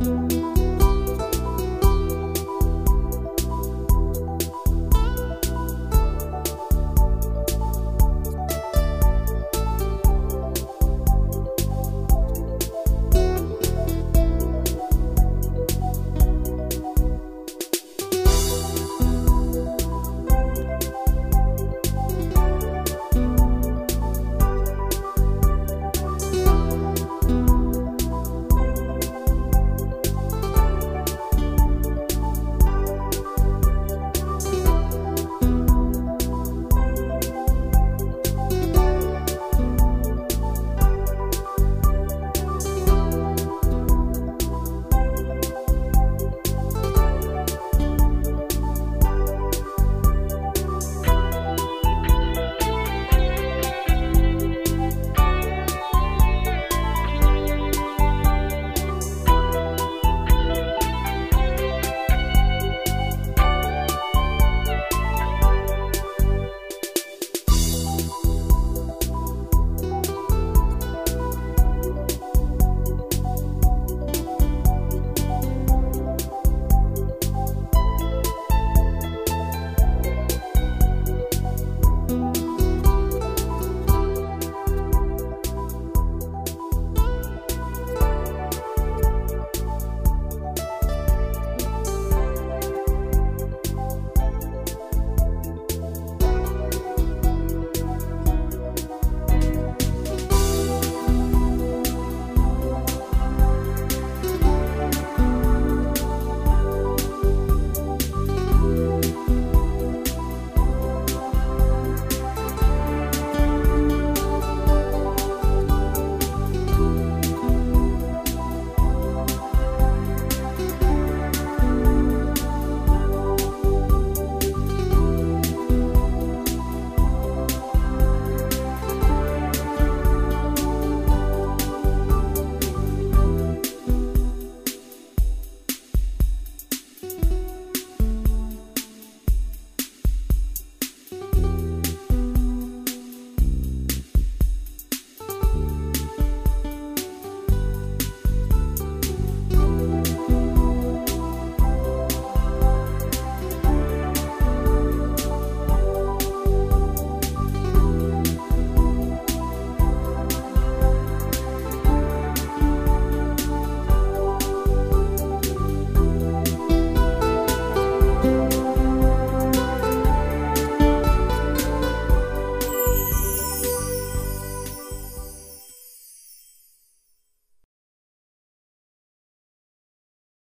you.